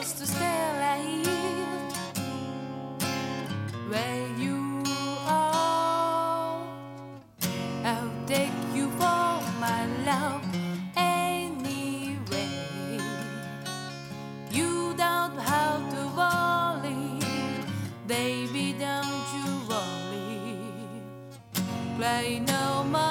to stay late where you are. I'll take you for my love anyway. You don't have to worry, baby, don't you worry. Play no more.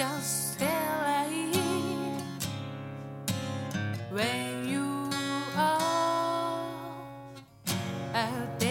just delayed when you are out there.